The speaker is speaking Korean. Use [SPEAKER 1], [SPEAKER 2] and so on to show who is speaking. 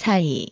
[SPEAKER 1] 사이.